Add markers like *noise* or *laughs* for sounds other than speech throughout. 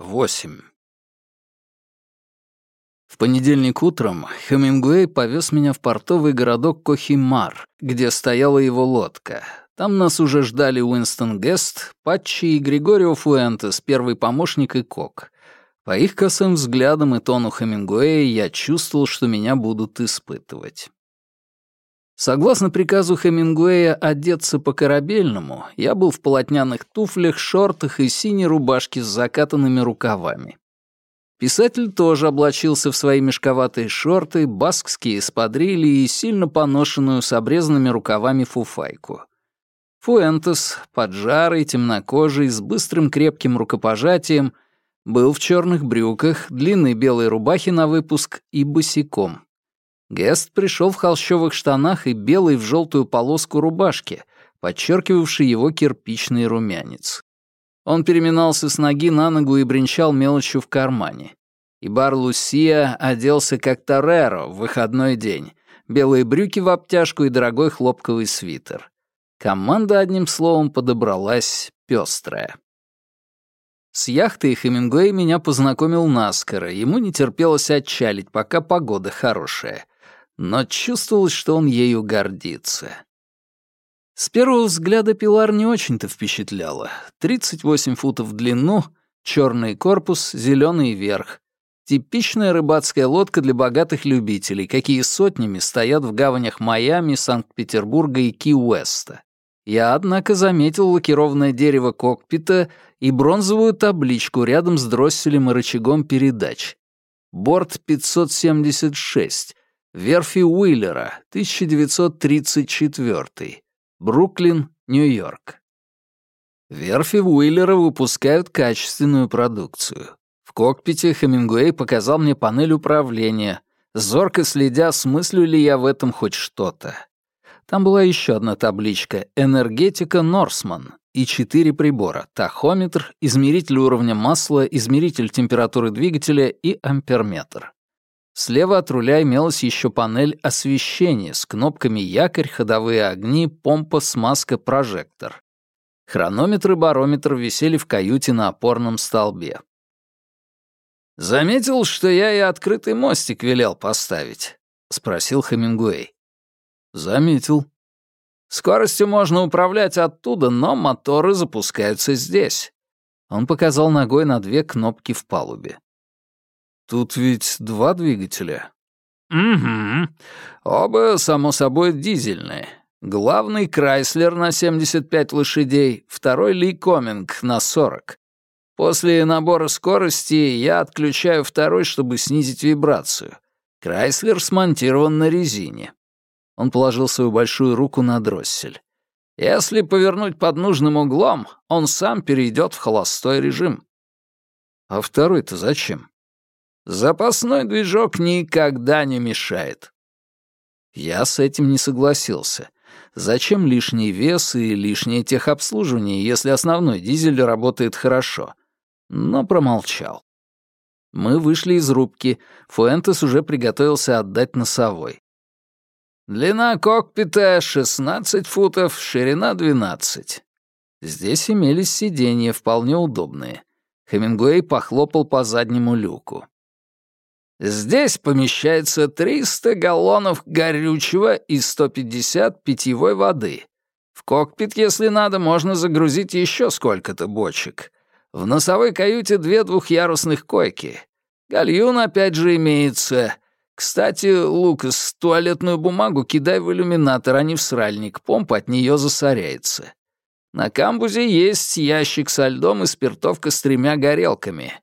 8. В понедельник утром Хемингуэй повез меня в портовый городок Кохимар, где стояла его лодка. Там нас уже ждали Уинстон Гест, Патчи и Григорио Фуэнтес, первый помощник и кок. По их косым взглядам и тону Хемингуэя я чувствовал, что меня будут испытывать. Согласно приказу Хемингуэя одеться по-корабельному, я был в полотняных туфлях, шортах и синей рубашке с закатанными рукавами. Писатель тоже облачился в свои мешковатые шорты, баскские эспадрильи и сильно поношенную с обрезанными рукавами фуфайку. Фуэнтес, поджарый, темнокожий, с быстрым крепким рукопожатием, был в черных брюках, длинной белой рубахе на выпуск и босиком. Гест пришел в холщовых штанах и белой в желтую полоску рубашки, подчеркивавшей его кирпичный румянец. Он переминался с ноги на ногу и бренчал мелочью в кармане. И бар Лусия оделся как Тореро в выходной день. Белые брюки в обтяжку и дорогой хлопковый свитер. Команда, одним словом, подобралась пестрая. С яхтой Хемингуэй меня познакомил наскоро, ему не терпелось отчалить, пока погода хорошая но чувствовалось, что он ею гордится. С первого взгляда Пилар не очень-то впечатляла. 38 футов в длину, черный корпус, зеленый верх. Типичная рыбацкая лодка для богатых любителей, какие сотнями стоят в гаванях Майами, Санкт-Петербурга и Ки-Уэста. Я, однако, заметил лакированное дерево кокпита и бронзовую табличку рядом с дросселем и рычагом передач. Борт 576, Верфи Уиллера, 1934. Бруклин, Нью-Йорк. Верфи Уиллера выпускают качественную продукцию. В кокпите Хемингуэй показал мне панель управления, зорко следя, смыслю ли я в этом хоть что-то. Там была еще одна табличка «Энергетика Норсман» и четыре прибора — тахометр, измеритель уровня масла, измеритель температуры двигателя и амперметр. Слева от руля имелась еще панель освещения с кнопками якорь, ходовые огни, помпа, смазка, прожектор. Хронометр и барометр висели в каюте на опорном столбе. «Заметил, что я и открытый мостик велел поставить?» — спросил Хемингуэй. «Заметил». «Скоростью можно управлять оттуда, но моторы запускаются здесь». Он показал ногой на две кнопки в палубе. Тут ведь два двигателя. Угу. Оба, само собой, дизельные. Главный Крайслер на 75 лошадей, второй Ли Коминг на 40. После набора скорости я отключаю второй, чтобы снизить вибрацию. Крайслер смонтирован на резине. Он положил свою большую руку на дроссель. Если повернуть под нужным углом, он сам перейдет в холостой режим. А второй-то зачем? Запасной движок никогда не мешает. Я с этим не согласился. Зачем лишний вес и лишнее техобслуживание, если основной дизель работает хорошо? Но промолчал. Мы вышли из рубки. Фуэнтес уже приготовился отдать носовой. Длина кокпита 16 футов, ширина 12. Здесь имелись сиденья, вполне удобные. Хемингуэй похлопал по заднему люку. Здесь помещается 300 галлонов горючего и 150 питьевой воды. В кокпит, если надо, можно загрузить еще сколько-то бочек. В носовой каюте две двухъярусных койки. Гальюн опять же имеется. Кстати, Лукас, туалетную бумагу кидай в иллюминатор, а не в сральник. Помпа от нее засоряется. На камбузе есть ящик со льдом и спиртовка с тремя горелками.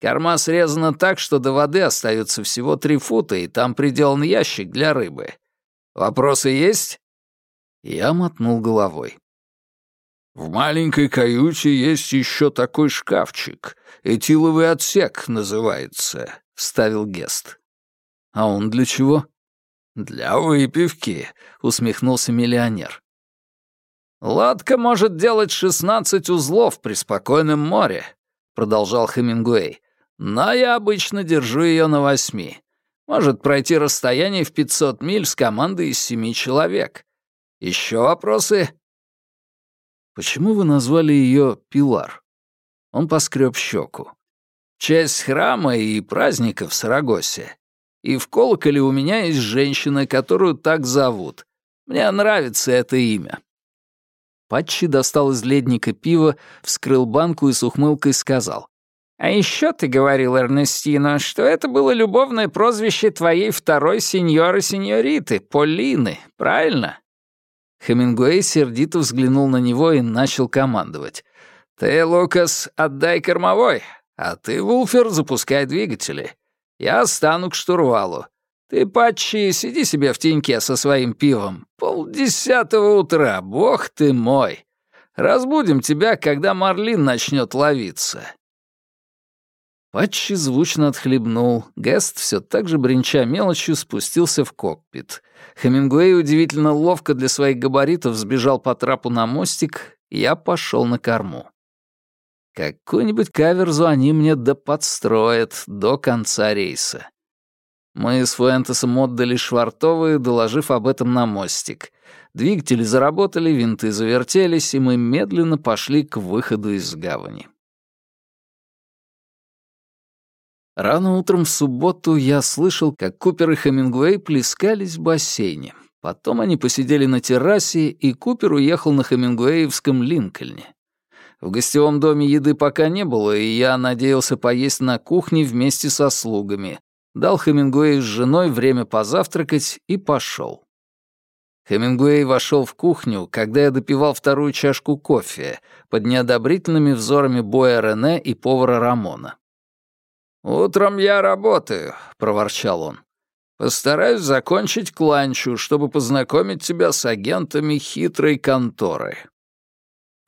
Корма срезана так, что до воды остается всего три фута, и там приделан ящик для рыбы. Вопросы есть?» Я мотнул головой. «В маленькой каюте есть еще такой шкафчик. Этиловый отсек называется», — вставил Гест. «А он для чего?» «Для выпивки», — усмехнулся миллионер. «Лодка может делать шестнадцать узлов при спокойном море», — продолжал Хемингуэй. Но я обычно держу ее на восьми. Может пройти расстояние в 500 миль с командой из семи человек. Еще вопросы?» «Почему вы назвали ее Пилар?» Он поскреб щеку. В честь храма и праздника в Сарагосе. И в колоколе у меня есть женщина, которую так зовут. Мне нравится это имя». Патчи достал из ледника пива, вскрыл банку и с ухмылкой сказал. «А еще ты говорил, Эрнестино, что это было любовное прозвище твоей второй сеньоры-сеньориты, Полины, правильно?» Хемингуэй сердито взглянул на него и начал командовать. «Ты, Лукас, отдай кормовой, а ты, Вулфер, запускай двигатели. Я стану к штурвалу. Ты, Патчи, сиди себе в теньке со своим пивом. Полдесятого утра, бог ты мой. Разбудим тебя, когда Марлин начнет ловиться. Патчи звучно отхлебнул. Гест, все так же бренча мелочью, спустился в кокпит. Хемингуэй удивительно ловко для своих габаритов сбежал по трапу на мостик, я пошел на корму. Какую-нибудь каверзу они мне да подстроят до конца рейса. Мы с Фуэнтесом отдали швартовые, доложив об этом на мостик. Двигатели заработали, винты завертелись, и мы медленно пошли к выходу из гавани. Рано утром в субботу я слышал, как Купер и Хемингуэй плескались в бассейне. Потом они посидели на террасе, и Купер уехал на Хемингуэевском Линкольне. В гостевом доме еды пока не было, и я надеялся поесть на кухне вместе со слугами. Дал Хемингуэю с женой время позавтракать и пошел. Хемингуэй вошел в кухню, когда я допивал вторую чашку кофе под неодобрительными взорами Боя Рене и повара Рамона. «Утром я работаю», — проворчал он. «Постараюсь закончить к ланчу, чтобы познакомить тебя с агентами хитрой конторы».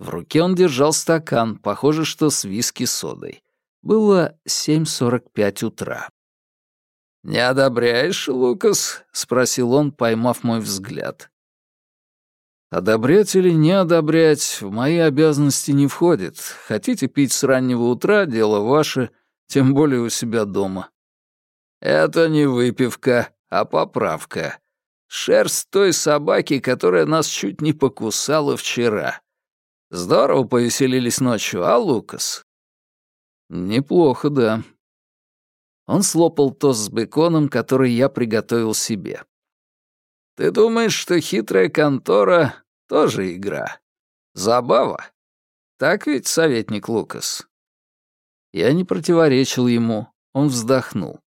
В руке он держал стакан, похоже, что с виски-содой. Было 7.45 утра. «Не одобряешь, Лукас?» — спросил он, поймав мой взгляд. «Одобрять или не одобрять в мои обязанности не входит. Хотите пить с раннего утра — дело ваше, тем более у себя дома. Это не выпивка, а поправка. Шерсть той собаки, которая нас чуть не покусала вчера. Здорово повеселились ночью, а, Лукас? Неплохо, да. Он слопал тост с беконом, который я приготовил себе. Ты думаешь, что хитрая контора — тоже игра? Забава? Так ведь, советник Лукас? Я не противоречил ему, он вздохнул.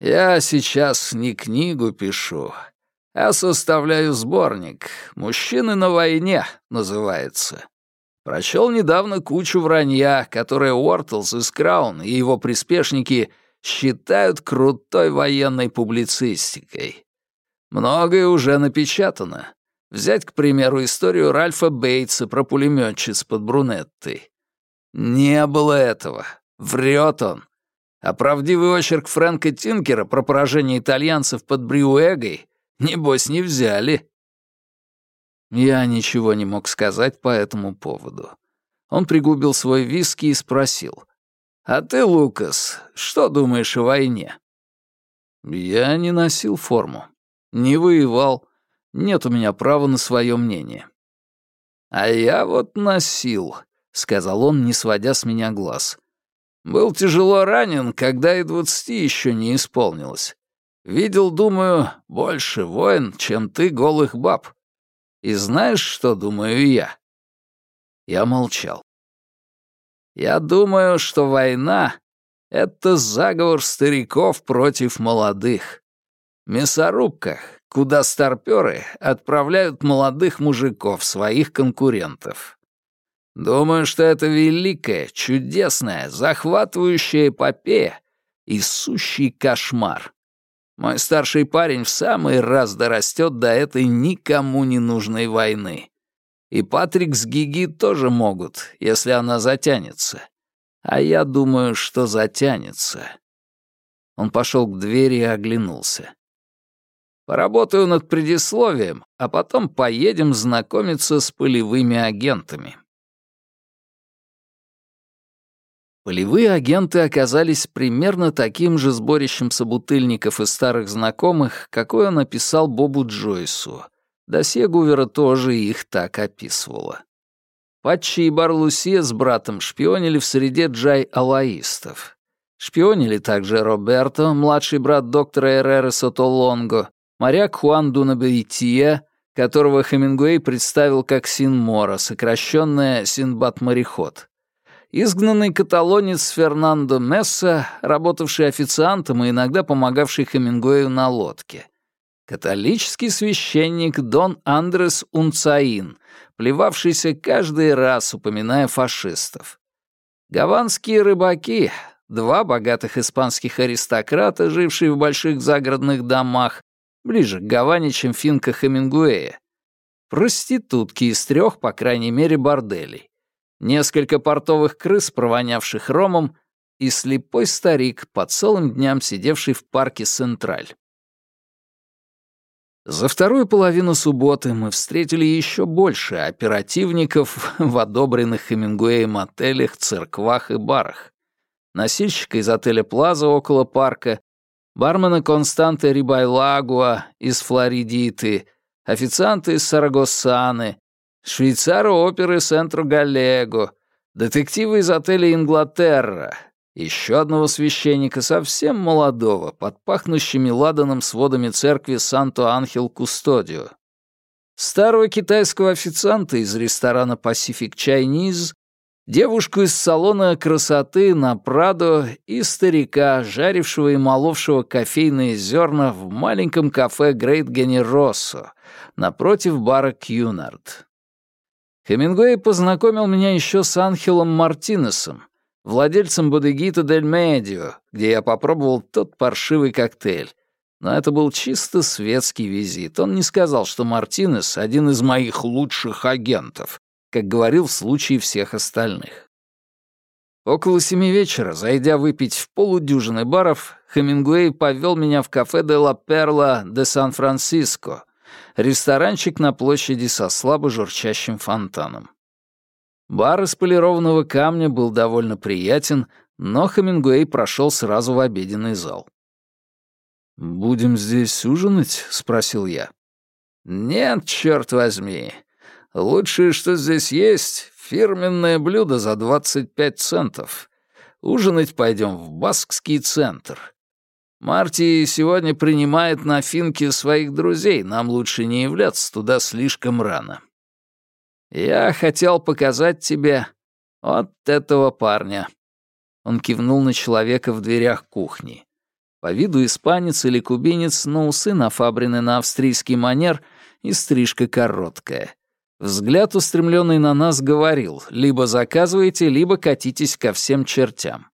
«Я сейчас не книгу пишу, а составляю сборник. «Мужчины на войне» называется. Прочел недавно кучу вранья, которое Уортлс из Краун и его приспешники считают крутой военной публицистикой. Многое уже напечатано. Взять, к примеру, историю Ральфа Бейтса про пулемётчиц под брунеттой. Не было этого. Врет он. А правдивый очерк Фрэнка Тинкера про поражение итальянцев под Бриуэгой, небось, не взяли. Я ничего не мог сказать по этому поводу. Он пригубил свой виски и спросил. «А ты, Лукас, что думаешь о войне?» «Я не носил форму. Не воевал. Нет у меня права на свое мнение». «А я вот носил», — сказал он, не сводя с меня глаз. «Был тяжело ранен, когда и двадцати еще не исполнилось. Видел, думаю, больше воин, чем ты голых баб. И знаешь, что думаю я?» Я молчал. «Я думаю, что война — это заговор стариков против молодых. Мясорубка, куда старпёры отправляют молодых мужиков, своих конкурентов. Думаю, что это великая, чудесная, захватывающая эпопея и сущий кошмар. Мой старший парень в самый раз дорастет до этой никому не нужной войны. И Патрик с Гиги тоже могут, если она затянется. А я думаю, что затянется. Он пошел к двери и оглянулся. Поработаю над предисловием, а потом поедем знакомиться с полевыми агентами. Полевые агенты оказались примерно таким же сборищем собутыльников и старых знакомых, какой он описал Бобу Джойсу. Досье Гувера тоже их так описывало. Патчи и Барлусия с братом шпионили в среде джай-алаистов. Шпионили также Роберто, младший брат доктора Эррера Сотолонго, моряк Хуан Дунабейтия, которого Хемингуэй представил как Синмора, сокращенное Синбад-мореход. Изгнанный каталонец Фернандо Месса, работавший официантом и иногда помогавший Хемингуэю на лодке. Католический священник Дон Андрес Унцаин, плевавшийся каждый раз, упоминая фашистов. Гаванские рыбаки, два богатых испанских аристократа, жившие в больших загородных домах, ближе к Гаване, чем финка Хемингуэя. Проститутки из трех, по крайней мере, борделей. Несколько портовых крыс, провонявших ромом, и слепой старик, по целым дням сидевший в парке Централь. За вторую половину субботы мы встретили еще больше оперативников в одобренных Хемингуэем отелях, церквах и барах. Носильщика из отеля «Плаза» около парка, бармена Константе Рибайлагуа из Флоридиты, официанта из Сарагоссаны, швейцара оперы Сентро Галлего, детективы из отеля Инглатерра, еще одного священника, совсем молодого, под пахнущими ладаном сводами церкви Санто-Анхел Кустодио, старого китайского официанта из ресторана Pacific Chinese девушку из салона красоты на Прадо и старика, жарившего и моловшего кофейные зерна в маленьком кафе Грейт Генероссо напротив бара Кьюнард. Хемингуэй познакомил меня еще с Анхелом Мартинесом, владельцем бодегита Дель Медио, где я попробовал тот паршивый коктейль. Но это был чисто светский визит. Он не сказал, что Мартинес — один из моих лучших агентов, как говорил в случае всех остальных. Около семи вечера, зайдя выпить в полудюжины баров, Хемингуэй повел меня в кафе де ла Перла де Сан-Франциско, ресторанчик на площади со слабо журчащим фонтаном. Бар из полированного камня был довольно приятен, но Хемингуэй прошел сразу в обеденный зал. «Будем здесь ужинать?» — спросил я. «Нет, черт возьми. Лучшее, что здесь есть, фирменное блюдо за 25 центов. Ужинать пойдем в Баскский центр. Марти сегодня принимает на финке своих друзей, нам лучше не являться туда слишком рано. Я хотел показать тебе вот этого парня». Он кивнул на человека в дверях кухни. По виду испанец или кубинец, но усы нафабрены на австрийский манер и стрижка короткая. Взгляд, устремленный на нас, говорил, либо заказывайте, либо катитесь ко всем чертям.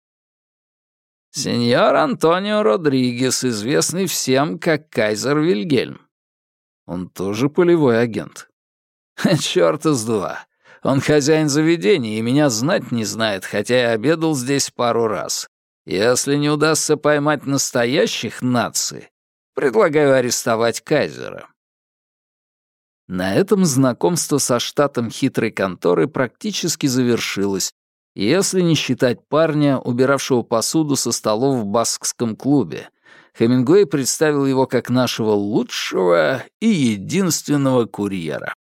Сеньор Антонио Родригес, известный всем как Кайзер Вильгельм. Он тоже полевой агент. *laughs* Чёрта с два. Он хозяин заведения и меня знать не знает, хотя я обедал здесь пару раз. Если не удастся поймать настоящих наций, предлагаю арестовать Кайзера. На этом знакомство со штатом хитрой конторы практически завершилось, если не считать парня, убиравшего посуду со столов в баскском клубе. Хемингуэй представил его как нашего лучшего и единственного курьера.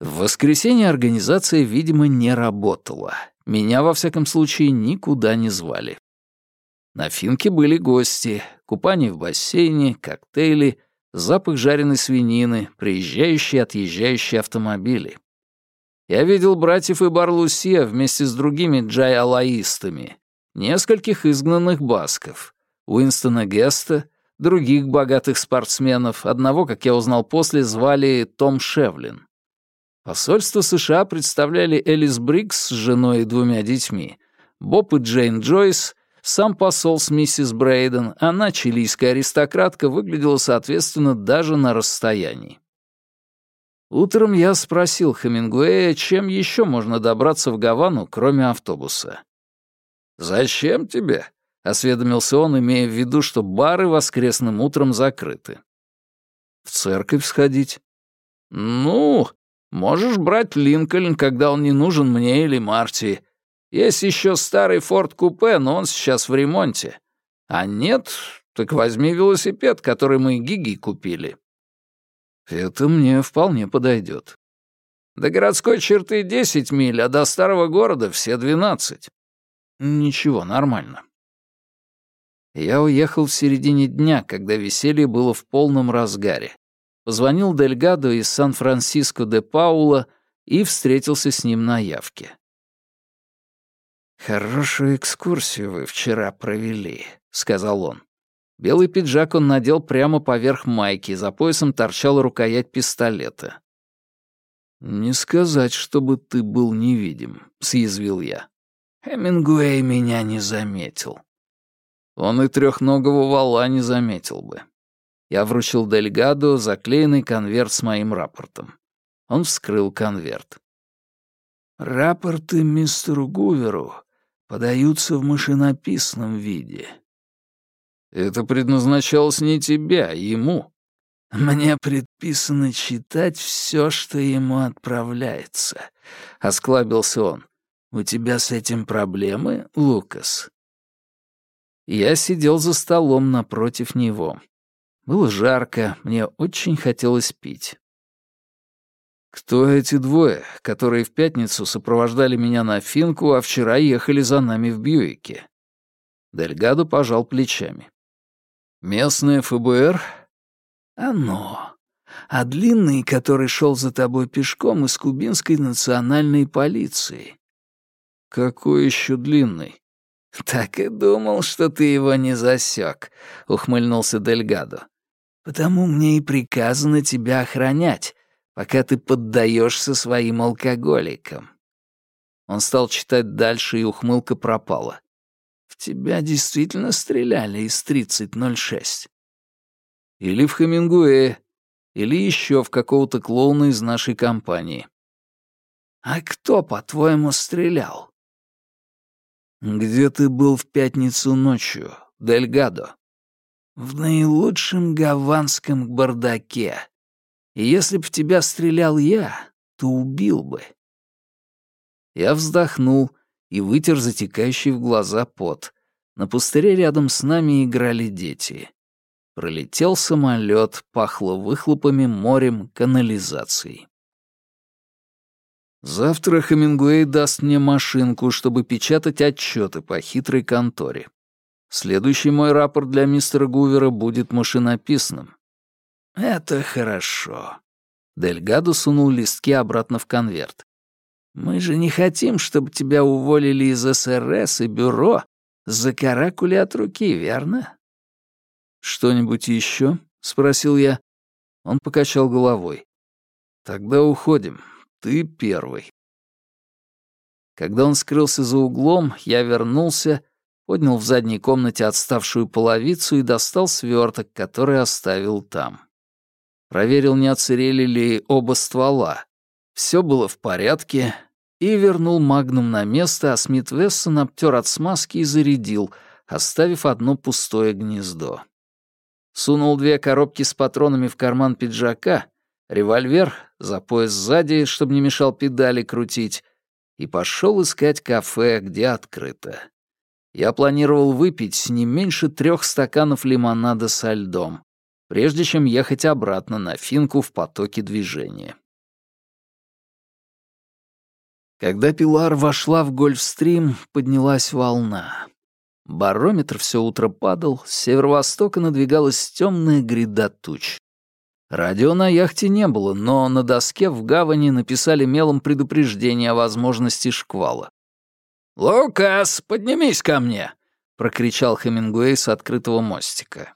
В воскресенье организация, видимо, не работала. Меня, во всяком случае, никуда не звали. На финке были гости, купание в бассейне, коктейли — запах жареной свинины, приезжающие и отъезжающие автомобили. Я видел братьев и Барлусия вместе с другими джай-алаистами, нескольких изгнанных басков, Уинстона Геста, других богатых спортсменов, одного, как я узнал после, звали Том Шевлин. Посольство США представляли Элис Брикс с женой и двумя детьми, Боб и Джейн Джойс сам посол с миссис Брейден, она, чилийская аристократка, выглядела соответственно даже на расстоянии. Утром я спросил Хемингуэя, чем еще можно добраться в Гавану, кроме автобуса. «Зачем тебе?» — осведомился он, имея в виду, что бары воскресным утром закрыты. «В церковь сходить?» «Ну, можешь брать Линкольн, когда он не нужен мне или Марти. Есть еще старый Форд-купе, но он сейчас в ремонте. А нет, так возьми велосипед, который мы Гиги купили». «Это мне вполне подойдет. До городской черты десять миль, а до старого города все двенадцать. Ничего, нормально. Я уехал в середине дня, когда веселье было в полном разгаре. Позвонил Дельгадо из Сан-Франциско де Паула и встретился с ним на явке. «Хорошую экскурсию вы вчера провели», — сказал он. Белый пиджак он надел прямо поверх майки, за поясом торчала рукоять пистолета. «Не сказать, чтобы ты был невидим», — съязвил я. Хемингуэй меня не заметил. Он и трехногого вала не заметил бы. Я вручил Дельгадо заклеенный конверт с моим рапортом. Он вскрыл конверт. «Рапорты мистеру Гуверу подаются в машинописном виде». «Это предназначалось не тебе, а ему». «Мне предписано читать все, что ему отправляется», — осклабился он. «У тебя с этим проблемы, Лукас?» Я сидел за столом напротив него. Было жарко, мне очень хотелось пить. «Кто эти двое, которые в пятницу сопровождали меня на Финку, а вчера ехали за нами в Бьюике?» Дельгадо пожал плечами. «Местное ФБР?» «Оно. А длинный, который шел за тобой пешком из кубинской национальной полиции. «Какой еще длинный?» «Так и думал, что ты его не засек», — ухмыльнулся Дельгадо. «Потому мне и приказано тебя охранять, пока ты поддаешься своим алкоголикам». Он стал читать дальше, и ухмылка пропала. «В тебя действительно стреляли из 3006?» «Или в Хемингуэя, или еще в какого-то клоуна из нашей компании». «А кто, по-твоему, стрелял?» «Где ты был в пятницу ночью, Дельгадо?» «В наилучшем гаванском бардаке. И если б в тебя стрелял я, то убил бы». Я вздохнул и вытер затекающий в глаза пот. На пустыре рядом с нами играли дети. Пролетел самолет, пахло выхлопами, морем, канализацией. Завтра Хемингуэй даст мне машинку, чтобы печатать отчеты по хитрой конторе. Следующий мой рапорт для мистера Гувера будет машинописным. Это хорошо. Дельгадо сунул листки обратно в конверт. Мы же не хотим, чтобы тебя уволили из СРС и бюро за каракули от руки, верно? Что-нибудь еще? спросил я. Он покачал головой. Тогда уходим. Ты первый. Когда он скрылся за углом, я вернулся, поднял в задней комнате отставшую половицу и достал сверток, который оставил там. Проверил, не оцерели ли оба ствола. Все было в порядке, и вернул магнум на место, а Смит Вессон обтер от смазки и зарядил, оставив одно пустое гнездо. Сунул две коробки с патронами в карман пиджака револьвер за пояс сзади, чтобы не мешал педали крутить, и пошел искать кафе, где открыто. Я планировал выпить не меньше трех стаканов лимонада со льдом, прежде чем ехать обратно на финку в потоке движения. Когда Пилар вошла в Гольфстрим, поднялась волна. Барометр все утро падал, с северо-востока надвигалась темная гряда туч. Радио на яхте не было, но на доске в гавани написали мелом предупреждение о возможности шквала. «Лукас, поднимись ко мне!» — прокричал Хемингуэй с открытого мостика.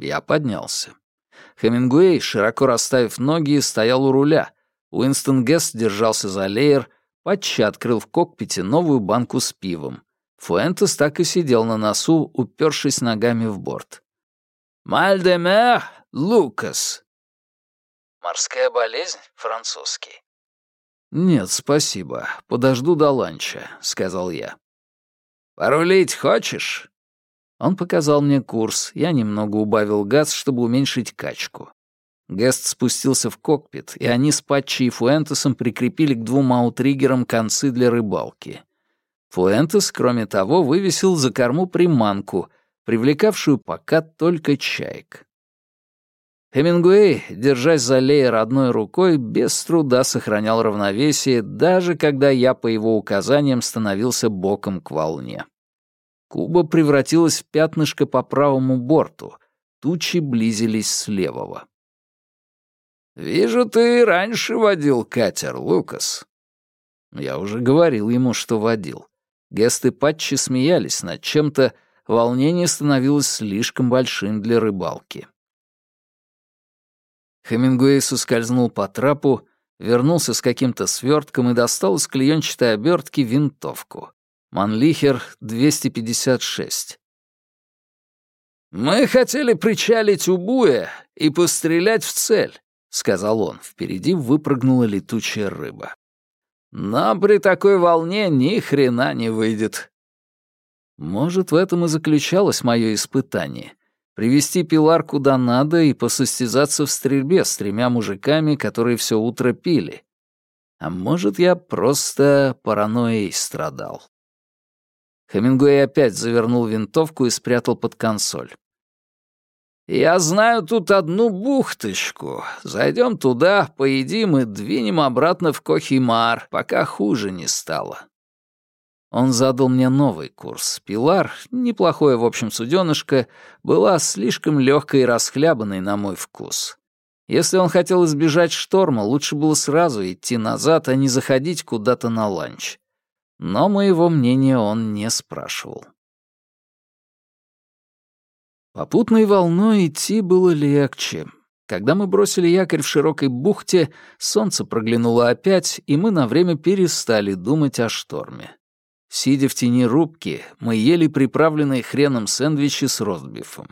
Я поднялся. Хемингуэй, широко расставив ноги, стоял у руля. Уинстон Гест держался за леер, Патчи открыл в кокпите новую банку с пивом. Фуэнтес так и сидел на носу, упершись ногами в борт. «Мальдемер, Лукас!» Морская болезнь? Французский. «Нет, спасибо. Подожду до ланча», — сказал я. «Порулить хочешь?» Он показал мне курс, я немного убавил газ, чтобы уменьшить качку. Гест спустился в кокпит, и они с Патчи и Фуэнтесом прикрепили к двум аутриггерам концы для рыбалки. Фуэнтес, кроме того, вывесил за корму приманку, привлекавшую пока только чаек. Хемингуэй, держась за леер одной рукой, без труда сохранял равновесие, даже когда я по его указаниям становился боком к волне. Куба превратилась в пятнышко по правому борту, тучи близились с левого. «Вижу, ты раньше водил катер, Лукас». Я уже говорил ему, что водил. Гесты Патчи смеялись над чем-то, волнение становилось слишком большим для рыбалки. Хемингуэй соскользнул по трапу, вернулся с каким-то свертком и достал из клеенчатой обертки винтовку. Манлихер 256. «Мы хотели причалить у буя и пострелять в цель», — сказал он. Впереди выпрыгнула летучая рыба. «Но при такой волне ни хрена не выйдет». Может, в этом и заключалось мое испытание привести Пилар куда надо и посостязаться в стрельбе с тремя мужиками, которые все утро пили. А может, я просто паранойей страдал. Хемингуэй опять завернул винтовку и спрятал под консоль. «Я знаю тут одну бухточку. Зайдем туда, поедим и двинем обратно в Кохимар, пока хуже не стало. Он задал мне новый курс. Пилар, неплохое в общем суденышко, была слишком легкой и расхлябанной на мой вкус. Если он хотел избежать шторма, лучше было сразу идти назад, а не заходить куда-то на ланч. Но моего мнения он не спрашивал. Попутной волной идти было легче. Когда мы бросили якорь в широкой бухте, солнце проглянуло опять, и мы на время перестали думать о шторме. Сидя в тени рубки, мы ели приправленные хреном сэндвичи с ростбифом.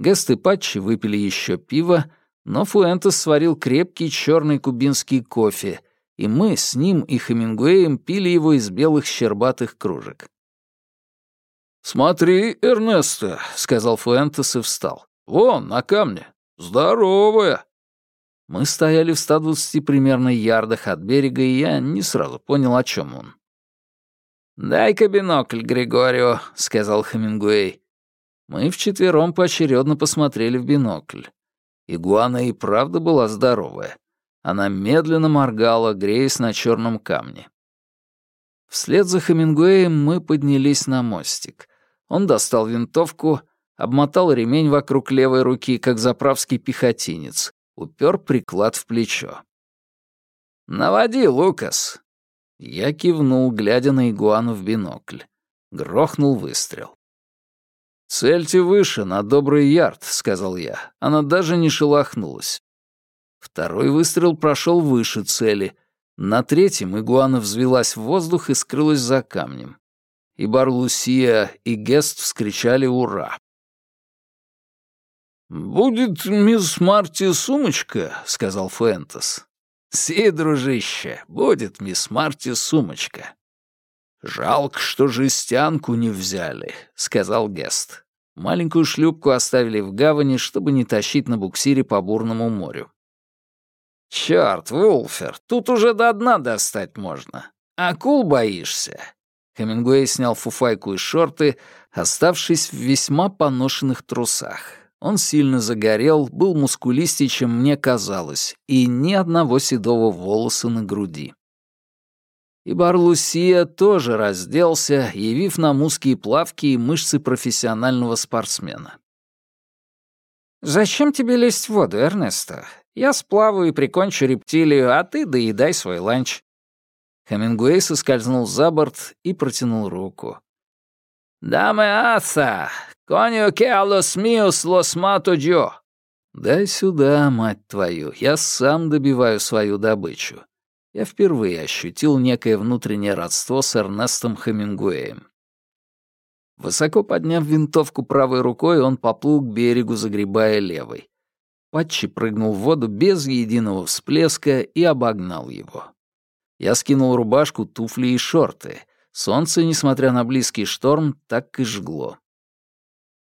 Гест и Патчи выпили еще пиво, но Фуэнтес сварил крепкий черный кубинский кофе, и мы с ним и Хемингуэем пили его из белых щербатых кружек. «Смотри, Эрнесто», — сказал Фуэнтес и встал. «Вон, на камне. Здоровая». Мы стояли в 120 примерно ярдах от берега, и я не сразу понял, о чем он. «Дай-ка бинокль, Григорио», — сказал Хемингуэй. Мы вчетвером поочередно посмотрели в бинокль. Игуана и правда была здоровая. Она медленно моргала, греясь на черном камне. Вслед за Хемингуэем мы поднялись на мостик. Он достал винтовку, обмотал ремень вокруг левой руки, как заправский пехотинец, упер приклад в плечо. «Наводи, Лукас!» Я кивнул, глядя на игуану в бинокль. Грохнул выстрел. «Цельте выше, на добрый ярд», — сказал я. Она даже не шелохнулась. Второй выстрел прошел выше цели. На третьем игуана взвелась в воздух и скрылась за камнем. И Барлусия, и Гест вскричали «Ура!». «Будет мисс Марти сумочка», — сказал Фуэнтес. «Си, дружище, будет мисс Марти сумочка». «Жалко, что жестянку не взяли», — сказал Гест. Маленькую шлюпку оставили в гавани, чтобы не тащить на буксире по бурному морю. «Чёрт, Вулфер, тут уже до дна достать можно. Акул боишься?» Хемингуэй снял фуфайку и шорты, оставшись в весьма поношенных трусах. Он сильно загорел, был мускулистее, чем мне казалось, и ни одного седого волоса на груди. И Барлусия тоже разделся, явив нам узкие плавки и мышцы профессионального спортсмена. «Зачем тебе лезть в воду, Эрнесто? Я сплаваю и прикончу рептилию, а ты доедай свой ланч». Хемингуэй соскользнул за борт и протянул руку. «Даме аса, «Коню míos los mato yo». «Дай сюда, мать твою, я сам добиваю свою добычу». Я впервые ощутил некое внутреннее родство с Эрнестом Хемингуэем. Высоко подняв винтовку правой рукой, он поплыл к берегу, загребая левой. Патчи прыгнул в воду без единого всплеска и обогнал его. Я скинул рубашку, туфли и шорты. Солнце, несмотря на близкий шторм, так и жгло.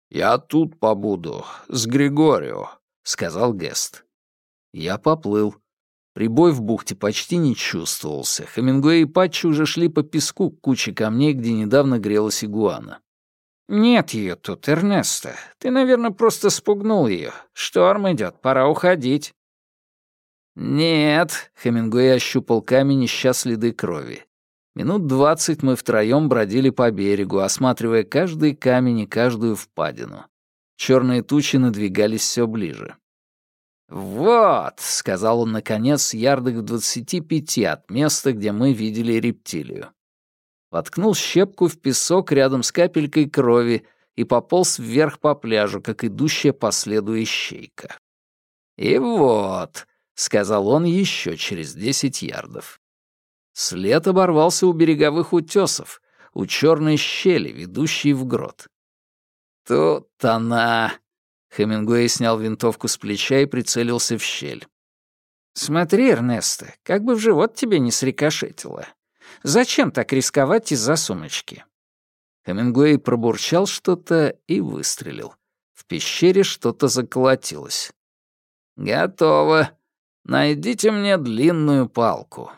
«Я тут побуду, с Григорио», — сказал Гест. Я поплыл. Прибой в бухте почти не чувствовался. Хемингуэй и Патчи уже шли по песку к куче камней, где недавно грелась игуана. «Нет ее тут, Эрнеста. Ты, наверное, просто спугнул ее. Шторм идет, пора уходить». «Нет», — Хемингуэй ощупал камень, ища следы крови. Минут двадцать мы втроем бродили по берегу, осматривая каждый камень и каждую впадину. Черные тучи надвигались все ближе. «Вот», — сказал он, наконец, ярдах в двадцати пяти от места, где мы видели рептилию. Воткнул щепку в песок рядом с капелькой крови и пополз вверх по пляжу, как идущая по следу ищейка. «И вот», — сказал он еще через десять ярдов. След оборвался у береговых утесов, у черной щели, ведущей в грот. «Тут она...» Хемингуэй снял винтовку с плеча и прицелился в щель. «Смотри, Эрнесто, как бы в живот тебе не срикошетило. Зачем так рисковать из-за сумочки?» Хемингуэй пробурчал что-то и выстрелил. В пещере что-то заколотилось. «Готово. Найдите мне длинную палку».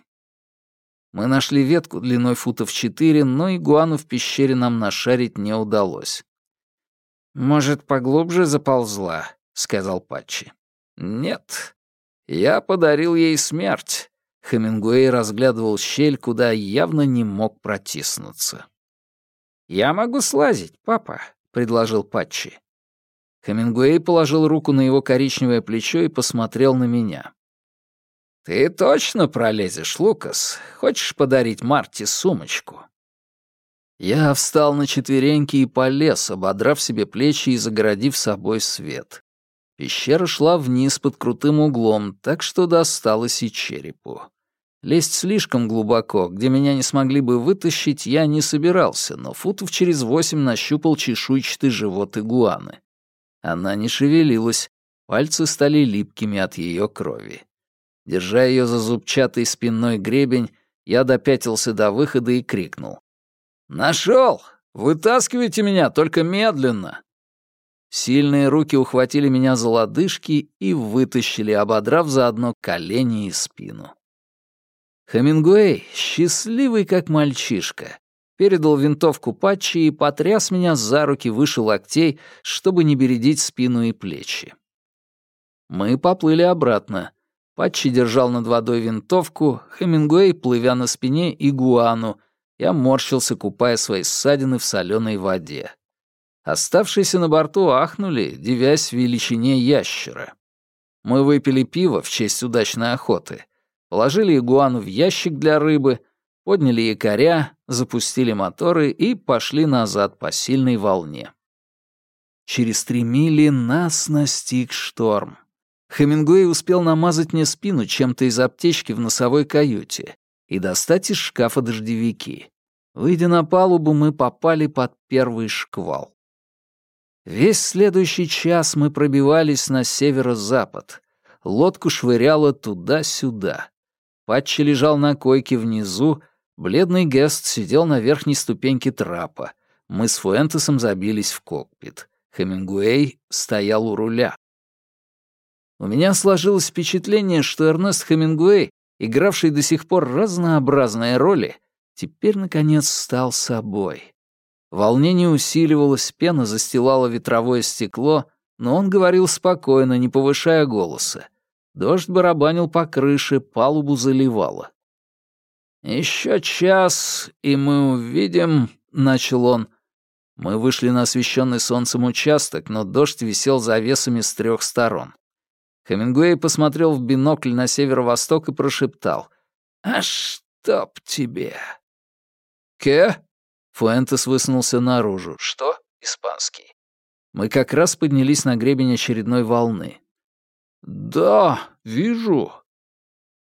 Мы нашли ветку длиной футов четыре, но игуану в пещере нам нашарить не удалось. «Может, поглубже заползла?» — сказал Патчи. «Нет. Я подарил ей смерть». Хемингуэй разглядывал щель, куда явно не мог протиснуться. «Я могу слазить, папа», — предложил Патчи. Хемингуэй положил руку на его коричневое плечо и посмотрел на меня. «Ты точно пролезешь, Лукас? Хочешь подарить Марте сумочку?» Я встал на четвереньки и полез, ободрав себе плечи и загородив собой свет. Пещера шла вниз под крутым углом, так что досталось и черепу. Лезть слишком глубоко, где меня не смогли бы вытащить, я не собирался, но футов через восемь нащупал чешуйчатый живот игуаны. Она не шевелилась, пальцы стали липкими от ее крови. Держа ее за зубчатый спинной гребень, я допятился до выхода и крикнул. «Нашел! Вытаскивайте меня, только медленно!» Сильные руки ухватили меня за лодыжки и вытащили, ободрав заодно колени и спину. Хемингуэй, счастливый как мальчишка, передал винтовку Патчи и потряс меня за руки выше локтей, чтобы не бередить спину и плечи. Мы поплыли обратно. Патчи держал над водой винтовку, Хемингуэй, плывя на спине, игуану, я морщился, купая свои ссадины в соленой воде. Оставшиеся на борту ахнули, девясь в величине ящера. Мы выпили пиво в честь удачной охоты, положили игуану в ящик для рыбы, подняли якоря, запустили моторы и пошли назад по сильной волне. Через три мили нас настиг шторм. Хемингуэй успел намазать мне спину чем-то из аптечки в носовой каюте, и достать из шкафа дождевики. Выйдя на палубу, мы попали под первый шквал. Весь следующий час мы пробивались на северо-запад. Лодку швыряло туда-сюда. Патчи лежал на койке внизу, бледный Гест сидел на верхней ступеньке трапа. Мы с Фуэнтесом забились в кокпит. Хемингуэй стоял у руля. У меня сложилось впечатление, что Эрнест Хемингуэй игравший до сих пор разнообразные роли, теперь, наконец, стал собой. Волнение усиливалось, пена застилала ветровое стекло, но он говорил спокойно, не повышая голоса. Дождь барабанил по крыше, палубу заливало. «Еще час, и мы увидим...» — начал он. Мы вышли на освещенный солнцем участок, но дождь висел завесами с трех сторон. Хемингуэй посмотрел в бинокль на северо-восток и прошептал. «А чтоб тебе!» «Ке?» Фуэнтес высунулся наружу. «Что?» «Испанский». Мы как раз поднялись на гребень очередной волны. «Да, вижу».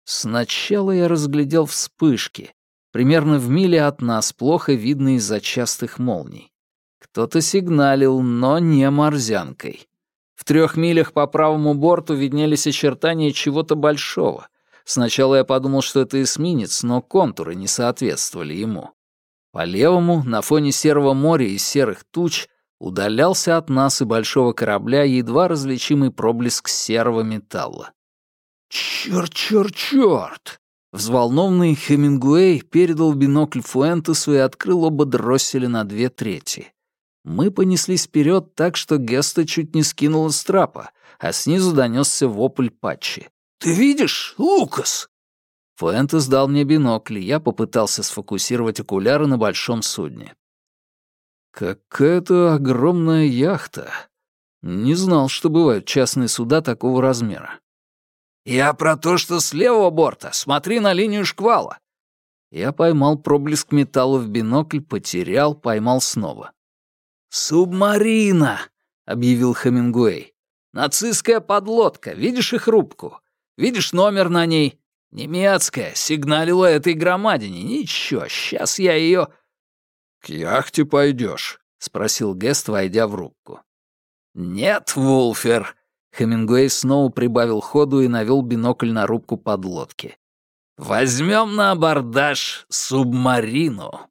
Сначала я разглядел вспышки, примерно в миле от нас, плохо видно из-за частых молний. Кто-то сигналил, но не морзянкой. В трех милях по правому борту виднелись очертания чего-то большого. Сначала я подумал, что это эсминец, но контуры не соответствовали ему. По левому, на фоне серого моря и серых туч, удалялся от нас и большого корабля едва различимый проблеск серого металла. «Чёрт, чёрт, чёрт!» Взволнованный Хемингуэй передал бинокль Фуэнтесу и открыл оба дросселя на две трети. Мы понеслись вперед так, что Геста чуть не скинула с трапа, а снизу донесся вопль Патчи. «Ты видишь, Лукас?» Фуэнтес дал мне бинокль, и я попытался сфокусировать окуляры на большом судне. Какая-то огромная яхта. Не знал, что бывают частные суда такого размера. «Я про то, что с левого борта. Смотри на линию шквала». Я поймал проблеск металла в бинокль, потерял, поймал снова. «Субмарина!» — объявил Хемингуэй. «Нацистская подлодка. Видишь их рубку? Видишь номер на ней? Немецкая. Сигналила этой громадине. Ничего, сейчас я ее...» «К яхте пойдешь?» — спросил Гест, войдя в рубку. «Нет, Вулфер!» Хемингуэй снова прибавил ходу и навел бинокль на рубку подлодки. «Возьмем на абордаж субмарину!»